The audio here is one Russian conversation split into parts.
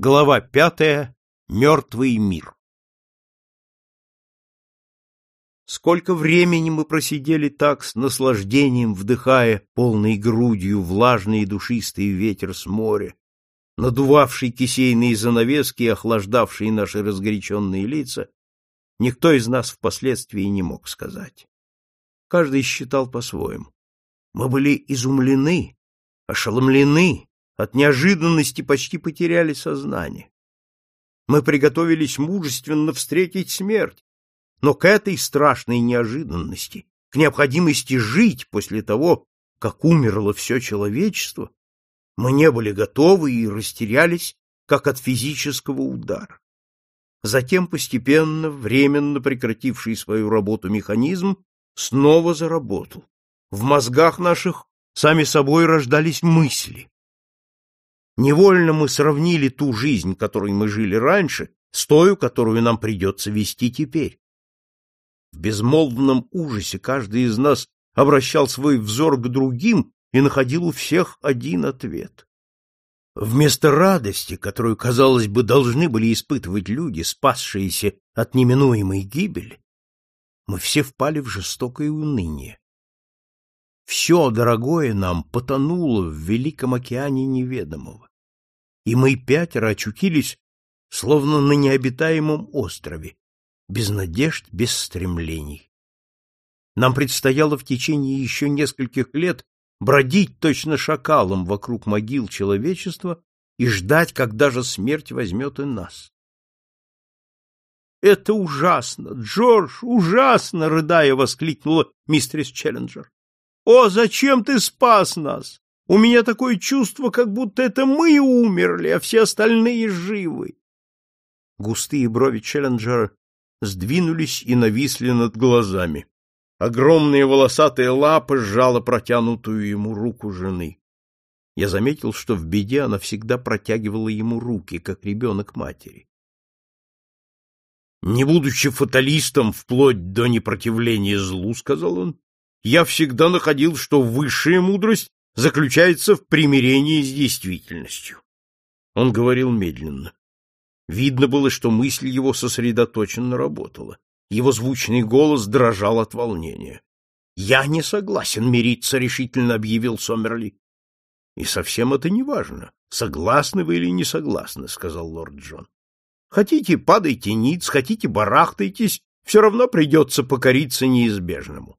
Глава пятая. Мертвый мир. Сколько времени мы просидели так, с наслаждением вдыхая полной грудью влажный и душистый ветер с моря, надувавший кисейные занавески и охлаждавший наши разгоряченные лица, никто из нас впоследствии не мог сказать. Каждый считал по-своему. Мы были изумлены, ошеломлены, от неожиданности почти потеряли сознание. Мы приготовились мужественно встретить смерть, но к этой страшной неожиданности, к необходимости жить после того, как умерло все человечество, мы не были готовы и растерялись, как от физического удара. Затем постепенно, временно прекративший свою работу механизм, снова заработал. В мозгах наших сами собой рождались мысли. Невольно мы сравнили ту жизнь, которой мы жили раньше, с той, которую нам придется вести теперь. В безмолвном ужасе каждый из нас обращал свой взор к другим и находил у всех один ответ. Вместо радости, которую, казалось бы, должны были испытывать люди, спасшиеся от неминуемой гибели, мы все впали в жестокое уныние. Все дорогое нам потонуло в великом океане неведомого и мы пятеро очутились словно на необитаемом острове, без надежд, без стремлений. Нам предстояло в течение еще нескольких лет бродить точно шакалом вокруг могил человечества и ждать, когда же смерть возьмет и нас. «Это ужасно! Джордж, ужасно!» — рыдая воскликнула мистерис Челленджер. «О, зачем ты спас нас? У меня такое чувство, как будто это мы умерли, а все остальные живы. Густые брови Челленджера сдвинулись и нависли над глазами. Огромные волосатые лапы сжала протянутую ему руку жены. Я заметил, что в беде она всегда протягивала ему руки, как ребенок матери. «Не будучи фаталистом вплоть до непротивления злу, — сказал он, — я всегда находил, что высшая мудрость заключается в примирении с действительностью. Он говорил медленно. Видно было, что мысль его сосредоточенно работала. Его звучный голос дрожал от волнения. «Я не согласен мириться», — решительно объявил Сомерли. «И совсем это не важно, согласны вы или не согласны», — сказал лорд Джон. «Хотите, падайте ниц, хотите, барахтайтесь, все равно придется покориться неизбежному.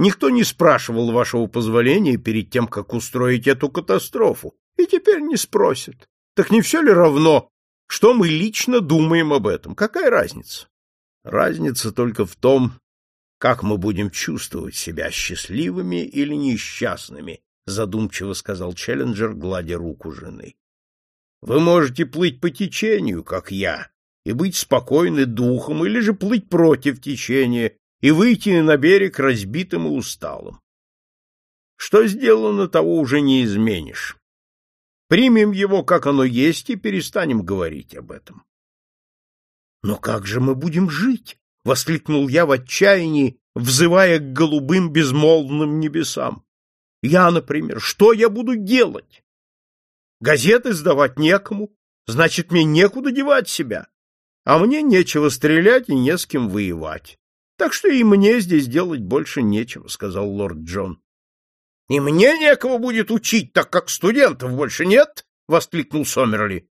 Никто не спрашивал вашего позволения перед тем, как устроить эту катастрофу, и теперь не спросят. Так не все ли равно, что мы лично думаем об этом? Какая разница? Разница только в том, как мы будем чувствовать себя счастливыми или несчастными, задумчиво сказал Челленджер, гладя руку жены. Вы можете плыть по течению, как я, и быть спокойны духом, или же плыть против течения и выйти на берег разбитым и усталым. Что сделано, того уже не изменишь. Примем его, как оно есть, и перестанем говорить об этом. — Но как же мы будем жить? — воскликнул я в отчаянии, взывая к голубым безмолвным небесам. — Я, например, что я буду делать? Газеты сдавать некому, значит, мне некуда девать себя, а мне нечего стрелять и не с кем воевать. Так что и мне здесь делать больше нечего, — сказал лорд Джон. — И мне некого будет учить, так как студентов больше нет? — воскликнул Сомерли.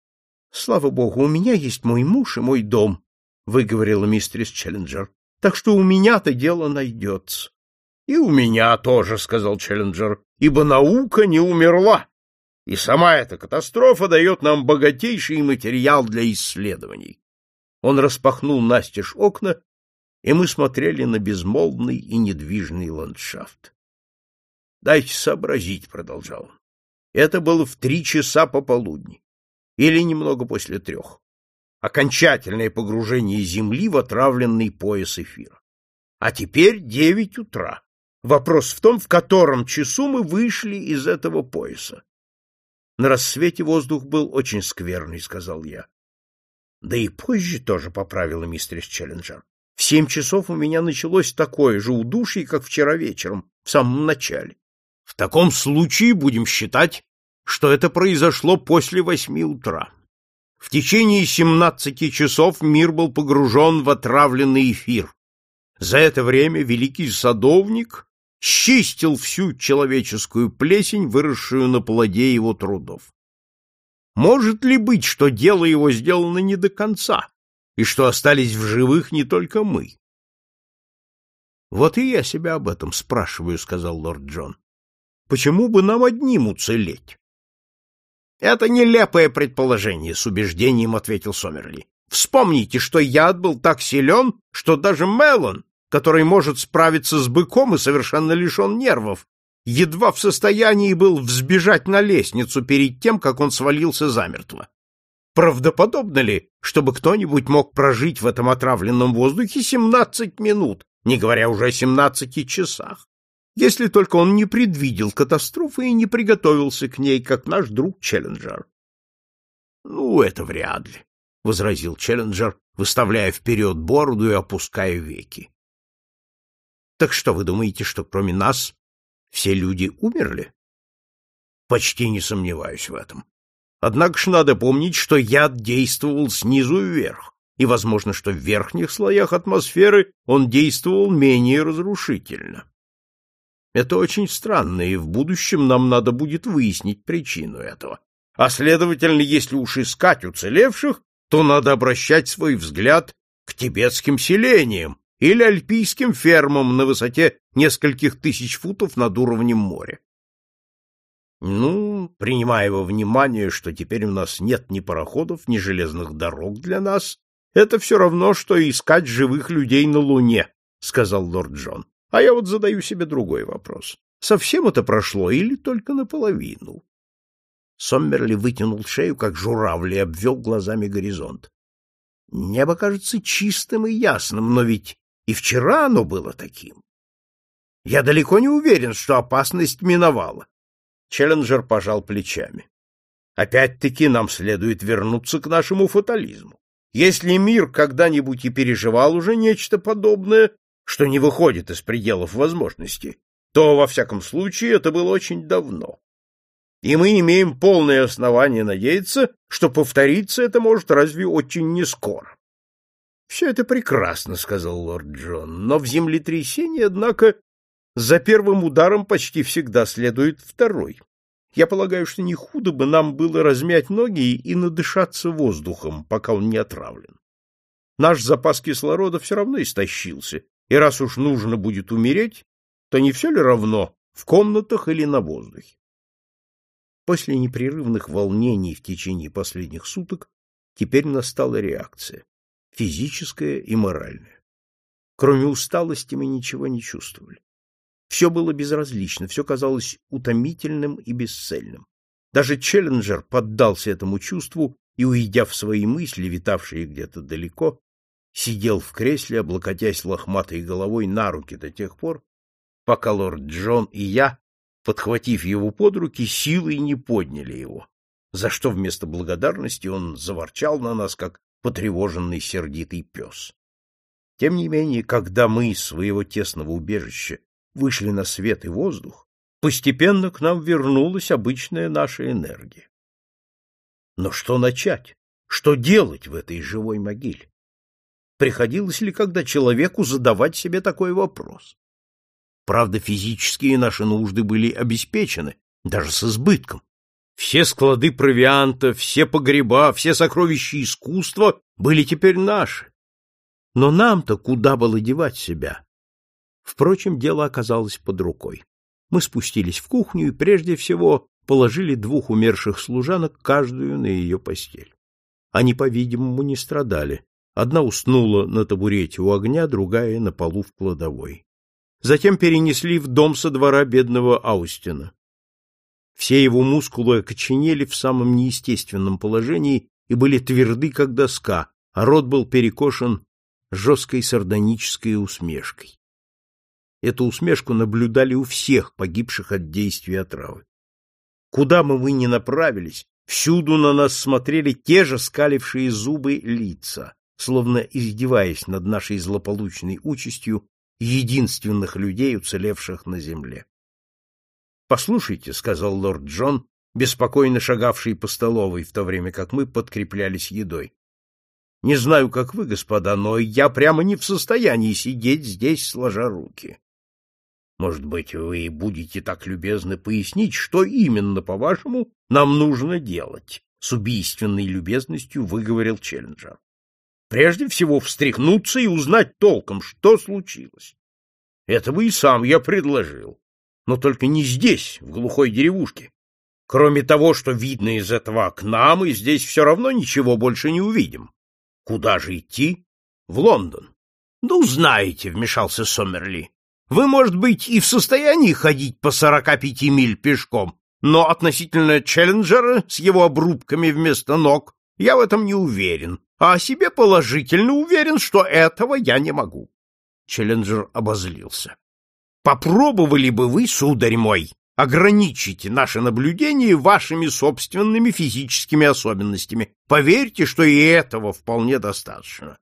— Слава богу, у меня есть мой муж и мой дом, — выговорила мистерис Челленджер. — Так что у меня-то дело найдется. — И у меня тоже, — сказал Челленджер, — ибо наука не умерла. И сама эта катастрофа дает нам богатейший материал для исследований. Он распахнул настежь окна и мы смотрели на безмолвный и недвижный ландшафт. — Дайте сообразить, — продолжал он. Это было в три часа пополудни, или немного после трех. Окончательное погружение Земли в отравленный пояс эфира. А теперь девять утра. Вопрос в том, в котором часу мы вышли из этого пояса. На рассвете воздух был очень скверный, — сказал я. — Да и позже тоже поправила мистерис Челленджер. В семь часов у меня началось такое же удушье, как вчера вечером, в самом начале. В таком случае будем считать, что это произошло после восьми утра. В течение 17 часов мир был погружен в отравленный эфир. За это время великий садовник счистил всю человеческую плесень, выросшую на плоде его трудов. Может ли быть, что дело его сделано не до конца, и что остались в живых не только мы? Вот и я себя об этом спрашиваю, сказал лорд Джон. Почему бы нам одним уцелеть? Это нелепое предположение, с убеждением ответил Сомерли. Вспомните, что яд был так силен, что даже Мелон, который может справиться с быком и совершенно лишен нервов, едва в состоянии был взбежать на лестницу перед тем, как он свалился замертво. Правдоподобно ли, чтобы кто-нибудь мог прожить в этом отравленном воздухе семнадцать минут, не говоря уже о семнадцати часах? если только он не предвидел катастрофы и не приготовился к ней, как наш друг Челленджер. — Ну, это вряд ли, — возразил Челленджер, выставляя вперед бороду и опуская веки. — Так что, вы думаете, что кроме нас все люди умерли? — Почти не сомневаюсь в этом. Однако ж надо помнить, что яд действовал снизу вверх, и возможно, что в верхних слоях атмосферы он действовал менее разрушительно. Это очень странно, и в будущем нам надо будет выяснить причину этого. А следовательно, если уж искать уцелевших, то надо обращать свой взгляд к тибетским селениям или альпийским фермам на высоте нескольких тысяч футов над уровнем моря. Ну, принимая во внимание, что теперь у нас нет ни пароходов, ни железных дорог для нас, это все равно, что искать живых людей на Луне, — сказал лорд Джон. А я вот задаю себе другой вопрос. Совсем это прошло или только наполовину? Соммерли вытянул шею, как журавль, и обвел глазами горизонт. Небо кажется чистым и ясным, но ведь и вчера оно было таким. Я далеко не уверен, что опасность миновала. Челленджер пожал плечами. Опять-таки нам следует вернуться к нашему фатализму. Если мир когда-нибудь и переживал уже нечто подобное, что не выходит из пределов возможности, то, во всяком случае, это было очень давно. И мы имеем полное основание надеяться, что повториться это может разве очень не скоро. — Все это прекрасно, — сказал лорд Джон, — но в землетрясении, однако, за первым ударом почти всегда следует второй. Я полагаю, что не худо бы нам было размять ноги и надышаться воздухом, пока он не отравлен. Наш запас кислорода все равно истощился, и раз уж нужно будет умереть, то не все ли равно, в комнатах или на воздухе? После непрерывных волнений в течение последних суток теперь настала реакция, физическая и моральная. Кроме усталости мы ничего не чувствовали. Все было безразлично, все казалось утомительным и бесцельным. Даже Челленджер поддался этому чувству и, уйдя в свои мысли, витавшие где-то далеко, сидел в кресле, облокотясь лохматой головой на руки до тех пор, пока лорд Джон и я, подхватив его под руки, силой не подняли его, за что вместо благодарности он заворчал на нас, как потревоженный сердитый пес. Тем не менее, когда мы из своего тесного убежища вышли на свет и воздух, постепенно к нам вернулась обычная наша энергия. Но что начать? Что делать в этой живой могиле? Приходилось ли когда человеку задавать себе такой вопрос? Правда, физические наши нужды были обеспечены, даже с избытком. Все склады провианта, все погреба, все сокровища искусства были теперь наши. Но нам-то куда было девать себя? Впрочем, дело оказалось под рукой. Мы спустились в кухню и прежде всего положили двух умерших служанок каждую на ее постель. Они, по-видимому, не страдали, Одна уснула на табурете у огня, другая — на полу в кладовой. Затем перенесли в дом со двора бедного Аустина. Все его мускулы окоченели в самом неестественном положении и были тверды, как доска, а рот был перекошен жесткой сардонической усмешкой. Эту усмешку наблюдали у всех погибших от действия отравы. Куда бы мы ни направились, всюду на нас смотрели те же скалившие зубы лица словно издеваясь над нашей злополучной участью единственных людей, уцелевших на земле. «Послушайте», — сказал лорд Джон, беспокойно шагавший по столовой, в то время как мы подкреплялись едой. Не знаю, как вы, господа, но я прямо не в состоянии сидеть здесь, сложа руки. Может быть, вы будете так любезны пояснить, что именно, по-вашему, нам нужно делать? С убийственной любезностью выговорил Челленджер. Прежде всего встряхнуться и узнать толком, что случилось. Этого и сам я предложил. Но только не здесь, в глухой деревушке. Кроме того, что видно из этого окна, мы здесь все равно ничего больше не увидим. Куда же идти? В Лондон. Ну, знаете, вмешался Сомерли. Вы, может быть, и в состоянии ходить по сорока пяти миль пешком, но относительно Челленджера с его обрубками вместо ног я в этом не уверен, а о себе положительно уверен, что этого я не могу. Челленджер обозлился. Попробовали бы вы, сударь мой, ограничить наше наблюдение вашими собственными физическими особенностями. Поверьте, что и этого вполне достаточно.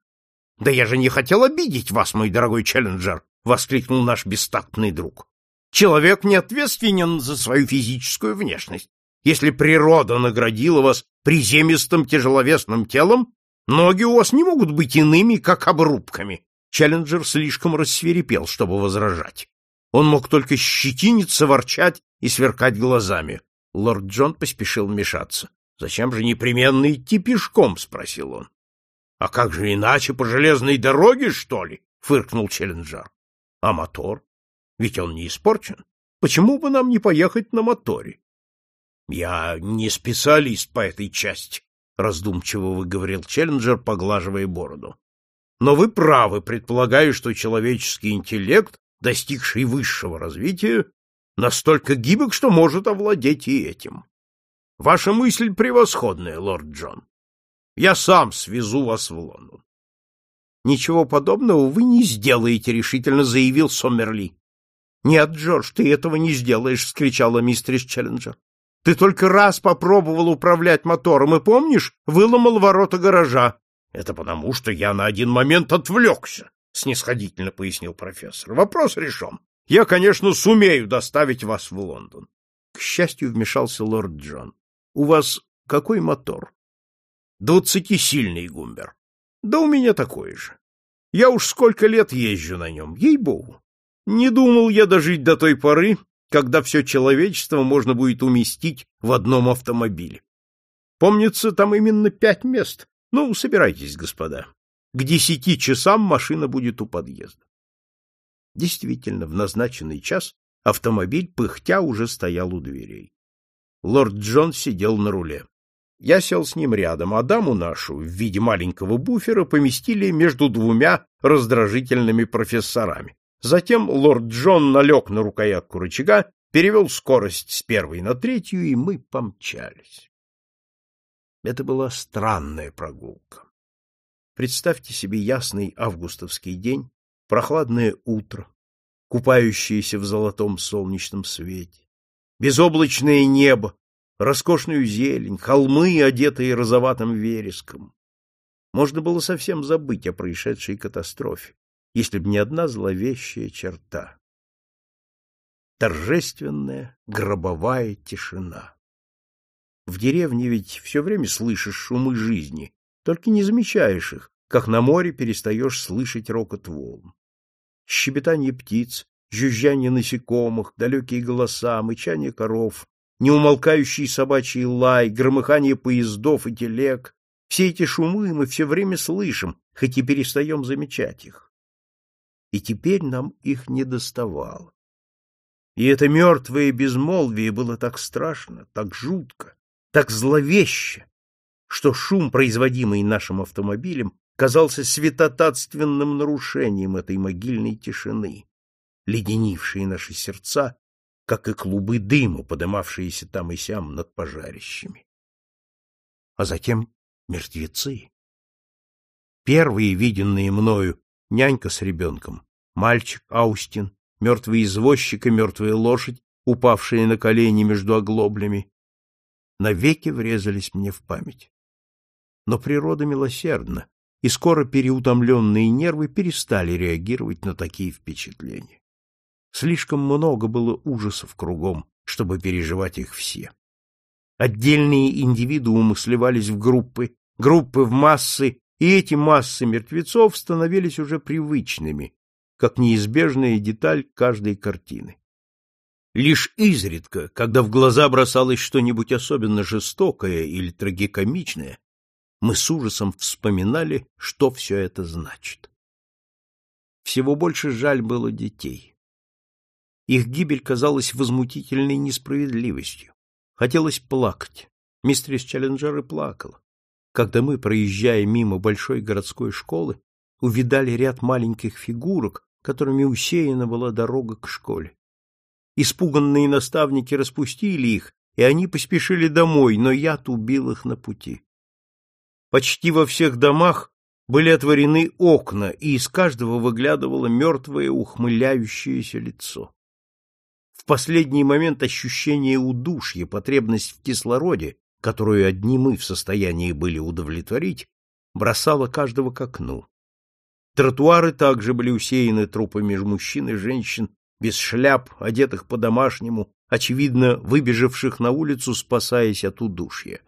Да я же не хотел обидеть вас, мой дорогой Челленджер, воскликнул наш бестактный друг. Человек не ответственен за свою физическую внешность. Если природа наградила вас приземистым тяжеловесным телом, ноги у вас не могут быть иными, как обрубками. Челленджер слишком рассверепел, чтобы возражать. Он мог только щетиниться, ворчать и сверкать глазами. Лорд Джон поспешил вмешаться. — Зачем же непременно идти пешком? — спросил он. — А как же иначе, по железной дороге, что ли? — фыркнул Челленджер. — А мотор? Ведь он не испорчен. Почему бы нам не поехать на моторе? — Я не специалист по этой части, — раздумчиво выговорил Челленджер, поглаживая бороду. Но вы правы, предполагаю, что человеческий интеллект, достигший высшего развития, настолько гибок, что может овладеть и этим. Ваша мысль превосходная, лорд Джон. Я сам свезу вас в Лондон. Ничего подобного вы не сделаете, решительно заявил Сомерли. Нет, Джордж, ты этого не сделаешь, вскричала мистерис Челленджер. Ты только раз попробовал управлять мотором и, помнишь, выломал ворота гаража. — Это потому, что я на один момент отвлекся, — снисходительно пояснил профессор. — Вопрос решен. Я, конечно, сумею доставить вас в Лондон. К счастью, вмешался лорд Джон. — У вас какой мотор? — Двадцатисильный гумбер. — Да у меня такой же. Я уж сколько лет езжу на нем, ей-богу. Не думал я дожить до той поры, когда все человечество можно будет уместить в одном автомобиле. Помнится, там именно пять мест, ну, собирайтесь, господа. К десяти часам машина будет у подъезда. Действительно, в назначенный час автомобиль пыхтя уже стоял у дверей. Лорд Джон сидел на руле. Я сел с ним рядом, а даму нашу в виде маленького буфера поместили между двумя раздражительными профессорами. Затем лорд Джон налег на рукоятку рычага, перевел скорость с первой на третью, и мы помчались. Это была странная прогулка. Представьте себе ясный августовский день, прохладное утро, купающееся в золотом солнечном свете, безоблачное небо, роскошную зелень, холмы, одетые розоватым вереском. Можно было совсем забыть о происшедшей катастрофе, если бы не одна зловещая черта. Торжественная гробовая тишина. В деревне ведь все время слышишь шумы жизни, только не замечаешь их, как на море перестаешь слышать рокот волн. Щебетание птиц, жужжание насекомых, далекие голоса, мычание коров, неумолкающий собачий лай, громыхание поездов и телег — все эти шумы мы все время слышим, хоть и перестаем замечать их. И теперь нам их не доставало. И это мертвое безмолвие было так страшно, так жутко, так зловеще, что шум, производимый нашим автомобилем, казался святотатственным нарушением этой могильной тишины, леденившей наши сердца, как и клубы дыма, подымавшиеся там и сям над пожарищами. А затем мертвецы. Первые, виденные мною, нянька с ребенком, мальчик Аустин, мертвый извозчик и мертвая лошадь, упавшие на колени между оглоблями, навеки врезались мне в память. Но природа милосердна, и скоро переутомленные нервы перестали реагировать на такие впечатления. Слишком много было ужасов кругом, чтобы переживать их все. Отдельные индивидуумы сливались в группы, группы в массы, и эти массы мертвецов становились уже привычными, как неизбежная деталь каждой картины. Лишь изредка, когда в глаза бросалось что-нибудь особенно жестокое или трагикомичное, мы с ужасом вспоминали, что все это значит. Всего больше жаль было детей. Их гибель казалась возмутительной несправедливостью. Хотелось плакать. Мистерис Челленджер и плакала. Когда мы, проезжая мимо большой городской школы, увидали ряд маленьких фигурок, которыми усеяна была дорога к школе. Испуганные наставники распустили их, и они поспешили домой, но яд убил их на пути. Почти во всех домах были отворены окна, и из каждого выглядывало мертвое ухмыляющееся лицо. Последний момент ощущение удушья, потребность в кислороде, которую одни мы в состоянии были удовлетворить, бросало каждого к окну. Тротуары также были усеяны трупами мужчин и женщин, без шляп, одетых по-домашнему, очевидно, выбежавших на улицу, спасаясь от удушья.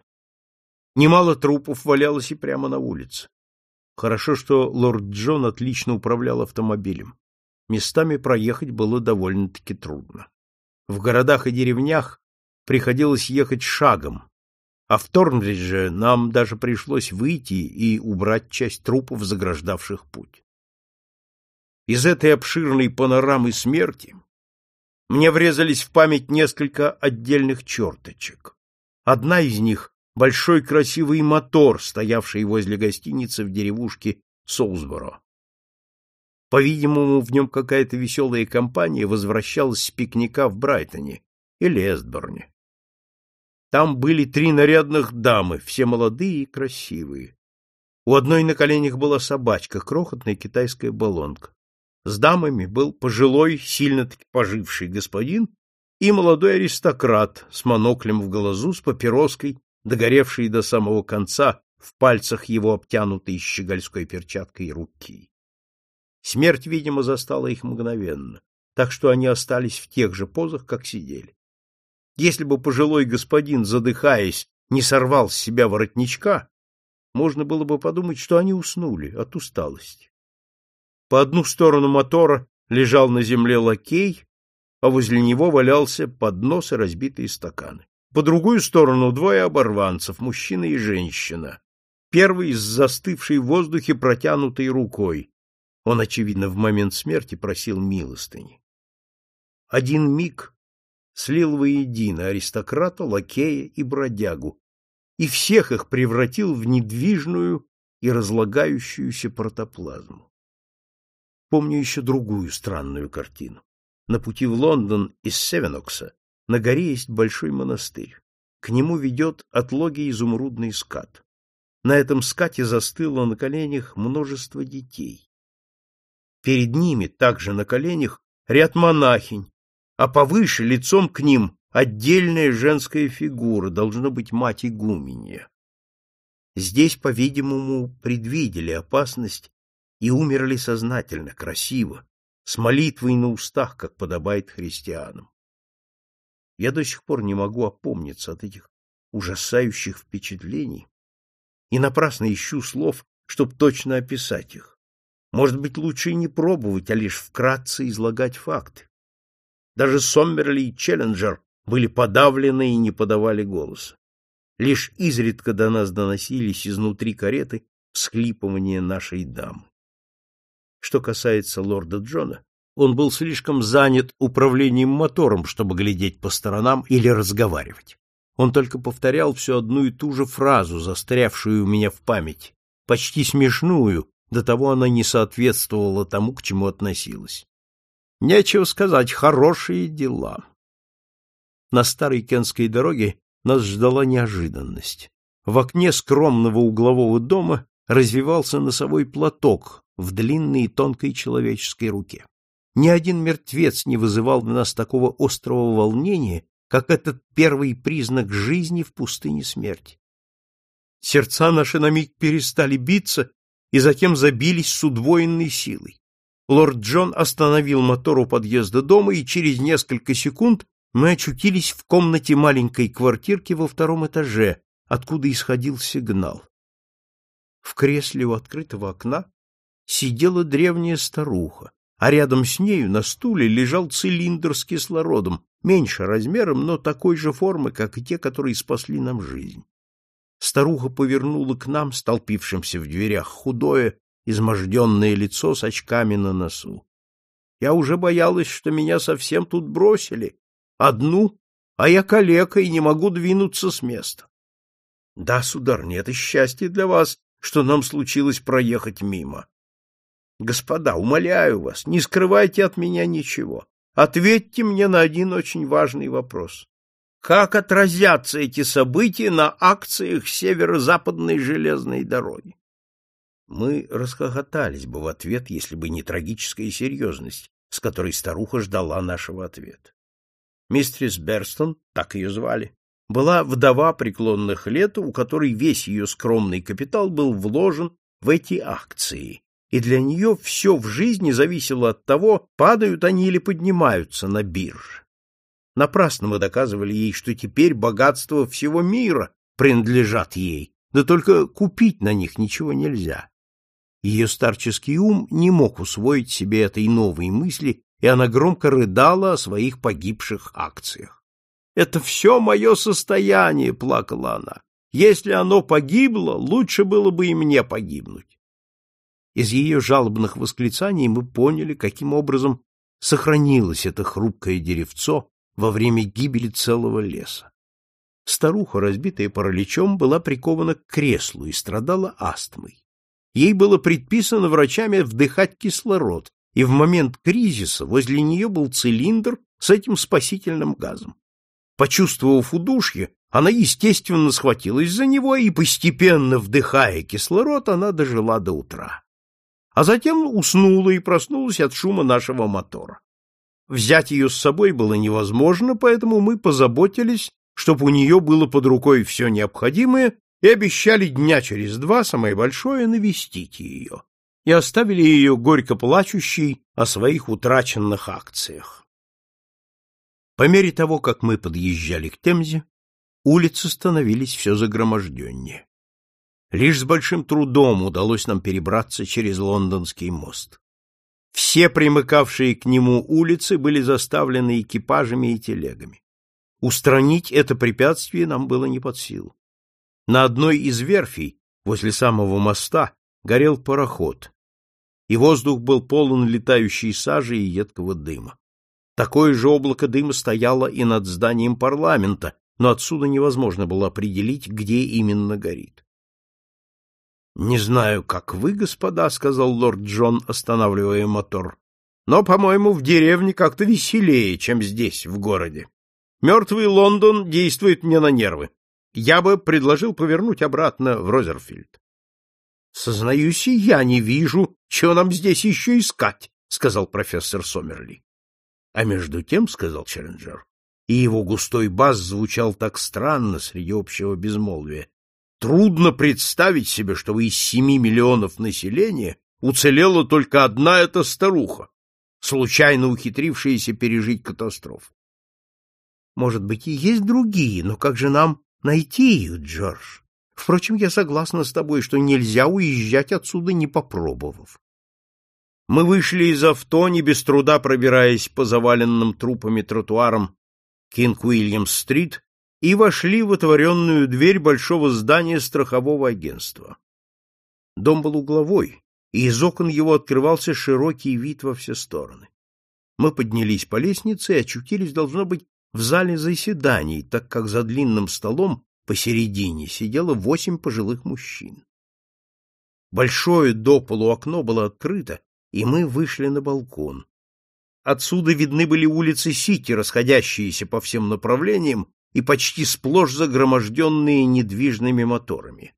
Немало трупов валялось и прямо на улице. Хорошо, что лорд Джон отлично управлял автомобилем. Местами проехать было довольно-таки трудно. В городах и деревнях приходилось ехать шагом, а в Торнбридже нам даже пришлось выйти и убрать часть трупов, заграждавших путь. Из этой обширной панорамы смерти мне врезались в память несколько отдельных черточек. Одна из них — большой красивый мотор, стоявший возле гостиницы в деревушке Соусборо. По-видимому, в нем какая-то веселая компания возвращалась с пикника в Брайтоне или Эстборне. Там были три нарядных дамы, все молодые и красивые. У одной на коленях была собачка, крохотная китайская баллонка. С дамами был пожилой, сильно-таки поживший господин и молодой аристократ с моноклем в глазу, с папироской, догоревшей до самого конца в пальцах его обтянутой щегольской перчаткой руки. Смерть, видимо, застала их мгновенно, так что они остались в тех же позах, как сидели. Если бы пожилой господин, задыхаясь, не сорвал с себя воротничка, можно было бы подумать, что они уснули от усталости. По одну сторону мотора лежал на земле лакей, а возле него валялся поднос и разбитые стаканы. По другую сторону двое оборванцев, мужчина и женщина. Первый с застывшей в воздухе протянутой рукой, он, очевидно, в момент смерти просил милостыни. Один миг слил воедино аристократа, лакея и бродягу, и всех их превратил в недвижную и разлагающуюся протоплазму. Помню еще другую странную картину. На пути в Лондон из Севенокса на горе есть большой монастырь. К нему ведет отлогий изумрудный скат. На этом скате застыло на коленях множество детей. Перед ними, также на коленях, ряд монахинь, а повыше, лицом к ним, отдельная женская фигура, должна быть мать игуменья. Здесь, по-видимому, предвидели опасность и умерли сознательно, красиво, с молитвой на устах, как подобает христианам. Я до сих пор не могу опомниться от этих ужасающих впечатлений и напрасно ищу слов, чтобы точно описать их. Может быть, лучше и не пробовать, а лишь вкратце излагать факты. Даже Соммерли и Челленджер были подавлены и не подавали голоса. Лишь изредка до нас доносились изнутри кареты всхлипывания нашей дамы. Что касается лорда Джона, он был слишком занят управлением мотором, чтобы глядеть по сторонам или разговаривать. Он только повторял всю одну и ту же фразу, застрявшую у меня в памяти, почти смешную, до того она не соответствовала тому, к чему относилась. Нечего сказать, хорошие дела. На старой Кенской дороге нас ждала неожиданность. В окне скромного углового дома развивался носовой платок в длинной и тонкой человеческой руке. Ни один мертвец не вызывал в нас такого острого волнения, как этот первый признак жизни в пустыне смерти. Сердца наши на миг перестали биться и затем забились с удвоенной силой. Лорд Джон остановил мотор у подъезда дома, и через несколько секунд мы очутились в комнате маленькой квартирки во втором этаже, откуда исходил сигнал. В кресле у открытого окна сидела древняя старуха, а рядом с нею на стуле лежал цилиндр с кислородом, меньше размером, но такой же формы, как и те, которые спасли нам жизнь. Старуха повернула к нам, столпившимся в дверях, худое, изможденное лицо с очками на носу. Я уже боялась, что меня совсем тут бросили. Одну, а я калека и не могу двинуться с места. Да, сударыня, это счастье для вас, что нам случилось проехать мимо. Господа, умоляю вас, не скрывайте от меня ничего. Ответьте мне на один очень важный вопрос. Как отразятся эти события на акциях северо-западной железной дороги? Мы расхохотались бы в ответ, если бы не трагическая серьезность, с которой старуха ждала нашего ответа. Мистерис Берстон, так ее звали, была вдова преклонных лет, у которой весь ее скромный капитал был вложен в эти акции, и для нее все в жизни зависело от того, падают они или поднимаются на бирже. Напрасно мы доказывали ей, что теперь богатства всего мира принадлежат ей, да только купить на них ничего нельзя. Ее старческий ум не мог усвоить себе этой новой мысли, и она громко рыдала о своих погибших акциях. «Это все мое состояние», — плакала она. «Если оно погибло, лучше было бы и мне погибнуть». Из ее жалобных восклицаний мы поняли, каким образом сохранилось это хрупкое деревцо во время гибели целого леса. Старуха, разбитая параличом, была прикована к креслу и страдала астмой. Ей было предписано врачами вдыхать кислород, и в момент кризиса возле нее был цилиндр с этим спасительным газом. Почувствовав удушье, она, естественно, схватилась за него, и, постепенно вдыхая кислород, она дожила до утра. А затем уснула и проснулась от шума нашего мотора. Взять ее с собой было невозможно, поэтому мы позаботились, чтобы у нее было под рукой все необходимое, и обещали дня через два, самое большое, навестить ее, и оставили ее горько плачущей о своих утраченных акциях. По мере того, как мы подъезжали к Темзе, улицы становились все загроможденнее. Лишь с большим трудом удалось нам перебраться через лондонский мост. Все примыкавшие к нему улицы были заставлены экипажами и телегами. Устранить это препятствие нам было не под силу. На одной из верфей, возле самого моста, горел пароход, и воздух был полон летающей сажи и едкого дыма. Такое же облако дыма стояло и над зданием парламента, но отсюда невозможно было определить, где именно горит. — Не знаю, как вы, господа, — сказал лорд Джон, останавливая мотор, — но, по-моему, в деревне как-то веселее, чем здесь, в городе. Мертвый Лондон действует мне на нервы. Я бы предложил повернуть обратно в Розерфильд. — Сознаюсь, я не вижу, чего нам здесь еще искать, — сказал профессор Сомерли. — А между тем, — сказал Челленджер, и его густой бас звучал так странно среди общего безмолвия, трудно представить себе, чтобы из семи миллионов населения уцелела только одна эта старуха, случайно ухитрившаяся пережить катастрофу. Может быть, и есть другие, но как же нам найти их, Джордж. Впрочем, я согласна с тобой, что нельзя уезжать отсюда, не попробовав. Мы вышли из авто, не без труда пробираясь по заваленным трупами тротуарам Кинг-Уильямс-стрит, и вошли в отворенную дверь большого здания страхового агентства. Дом был угловой, и из окон его открывался широкий вид во все стороны. Мы поднялись по лестнице и очутились, должно быть, в зале заседаний, так как за длинным столом посередине сидело восемь пожилых мужчин. Большое до полу окно было открыто, и мы вышли на балкон. Отсюда видны были улицы Сити, расходящиеся по всем направлениям и почти сплошь загроможденные недвижными моторами.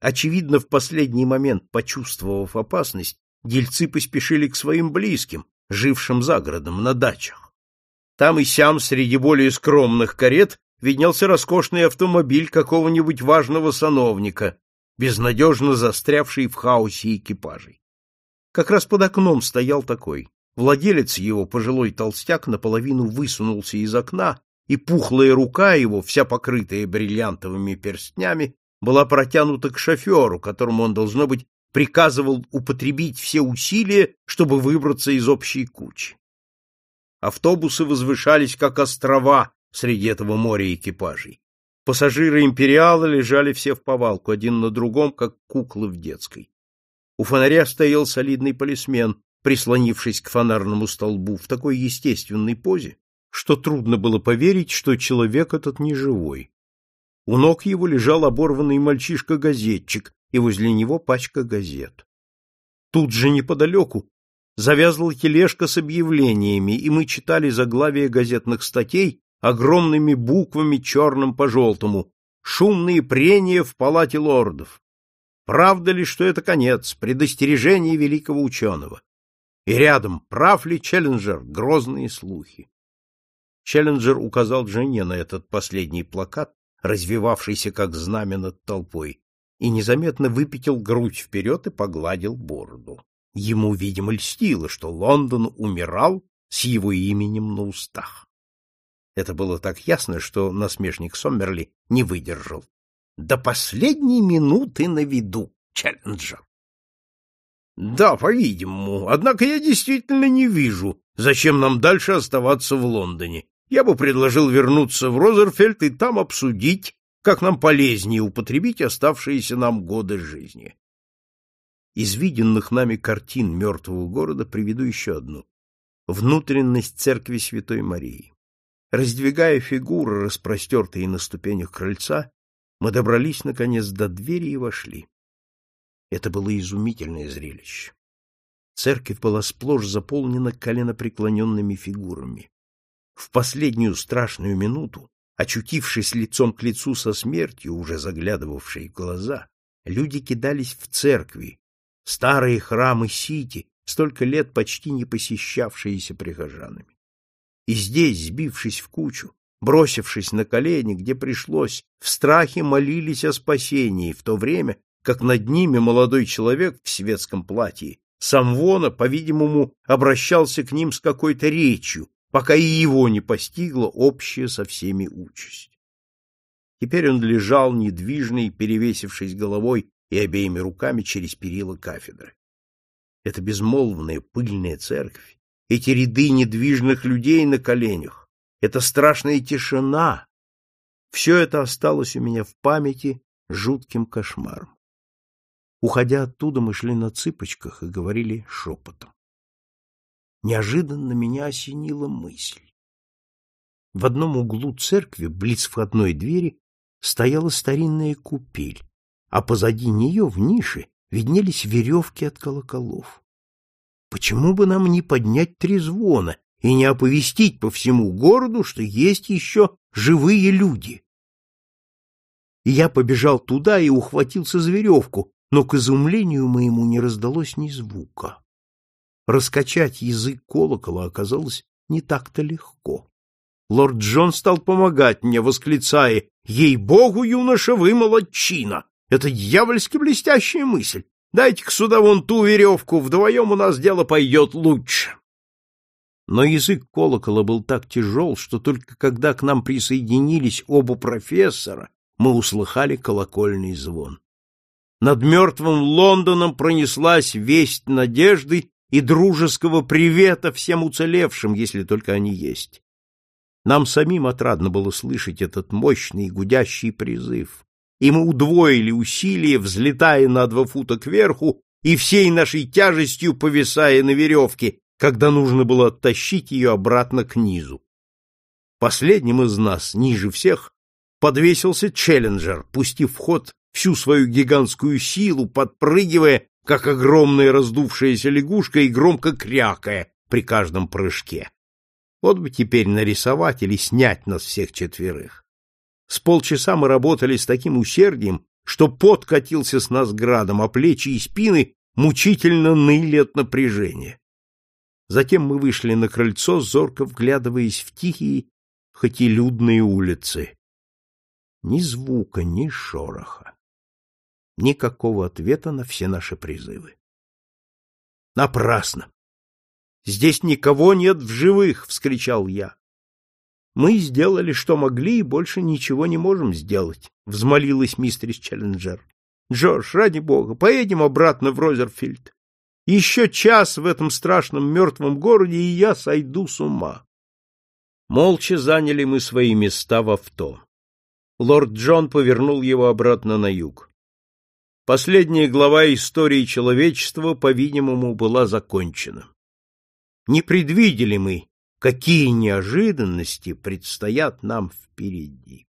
Очевидно, в последний момент, почувствовав опасность, дельцы поспешили к своим близким, жившим за городом, на дачах. Там и сям среди более скромных карет виднелся роскошный автомобиль какого-нибудь важного сановника, безнадежно застрявший в хаосе экипажей. Как раз под окном стоял такой. Владелец его, пожилой толстяк, наполовину высунулся из окна, и пухлая рука его, вся покрытая бриллиантовыми перстнями, была протянута к шоферу, которому он, должно быть, приказывал употребить все усилия, чтобы выбраться из общей кучи. Автобусы возвышались, как острова среди этого моря экипажей. Пассажиры «Империала» лежали все в повалку, один на другом, как куклы в детской. У фонаря стоял солидный полисмен, прислонившись к фонарному столбу в такой естественной позе, что трудно было поверить, что человек этот не живой. У ног его лежал оборванный мальчишка-газетчик, и возле него пачка газет. Тут же неподалеку завязла тележка с объявлениями, и мы читали заглавия газетных статей огромными буквами черным по желтому «Шумные прения в палате лордов». Правда ли, что это конец, предостережение великого ученого? И рядом, прав ли Челленджер, грозные слухи. Челленджер указал жене на этот последний плакат, развивавшийся как знамя над толпой, и незаметно выпятил грудь вперед и погладил бороду. Ему, видимо, льстило, что Лондон умирал с его именем на устах. Это было так ясно, что насмешник Соммерли не выдержал. До последней минуты на виду, Челленджер. Да, по-видимому. Однако я действительно не вижу, зачем нам дальше оставаться в Лондоне. Я бы предложил вернуться в Розерфельд и там обсудить, как нам полезнее употребить оставшиеся нам годы жизни. Из виденных нами картин мертвого города приведу еще одну. Внутренность церкви Святой Марии. Раздвигая фигуры, распростертые на ступенях крыльца, мы добрались, наконец, до двери и вошли. Это было изумительное зрелище. Церковь была сплошь заполнена коленопреклоненными фигурами. В последнюю страшную минуту, очутившись лицом к лицу со смертью, уже заглядывавшей в глаза, люди кидались в церкви, старые храмы Сити, столько лет почти не посещавшиеся прихожанами. И здесь, сбившись в кучу, бросившись на колени, где пришлось, в страхе молились о спасении, в то время, как над ними молодой человек в светском платье, Самвона, по-видимому, обращался к ним с какой-то речью, пока и его не постигла общая со всеми участь. Теперь он лежал недвижный, перевесившись головой и обеими руками через перила кафедры. Это безмолвная пыльная церковь, эти ряды недвижных людей на коленях, эта страшная тишина — все это осталось у меня в памяти жутким кошмаром. Уходя оттуда, мы шли на цыпочках и говорили шепотом. Неожиданно меня осенила мысль. В одном углу церкви, близ входной двери, стояла старинная купель, а позади нее, в нише, виднелись веревки от колоколов. Почему бы нам не поднять трезвона и не оповестить по всему городу, что есть еще живые люди? И я побежал туда и ухватился за веревку, но к изумлению моему не раздалось ни звука. Раскачать язык колокола оказалось не так-то легко. Лорд Джон стал помогать мне, восклицая, «Ей-богу, юноша, вы молодчина! Это дьявольски блестящая мысль! Дайте-ка сюда вон ту веревку, вдвоем у нас дело пойдет лучше!» Но язык колокола был так тяжел, что только когда к нам присоединились оба профессора, мы услыхали колокольный звон. Над мертвым Лондоном пронеслась весть надежды и дружеского привета всем уцелевшим, если только они есть. Нам самим отрадно было слышать этот мощный гудящий призыв, и мы удвоили усилия, взлетая на два фута кверху и всей нашей тяжестью повисая на веревке, когда нужно было оттащить ее обратно к низу. Последним из нас, ниже всех, подвесился Челленджер, пустив в ход всю свою гигантскую силу, подпрыгивая, как огромная раздувшаяся лягушка и громко крякая при каждом прыжке. Вот бы теперь нарисовать или снять нас всех четверых. С полчаса мы работали с таким усердием, что пот катился с нас градом, а плечи и спины мучительно ныли от напряжения. Затем мы вышли на крыльцо, зорко вглядываясь в тихие, хоть и людные улицы. Ни звука, ни шороха никакого ответа на все наши призывы. Напрасно. Здесь никого нет в живых, вскричал я. Мы сделали, что могли, и больше ничего не можем сделать, взмолилась мистерис Челленджер. Джордж, ради бога, поедем обратно в Розерфилд. Еще час в этом страшном мертвом городе, и я сойду с ума. Молча заняли мы свои места в авто. Лорд Джон повернул его обратно на юг. Последняя глава истории человечества, по-видимому, была закончена. Не предвидели мы, какие неожиданности предстоят нам впереди.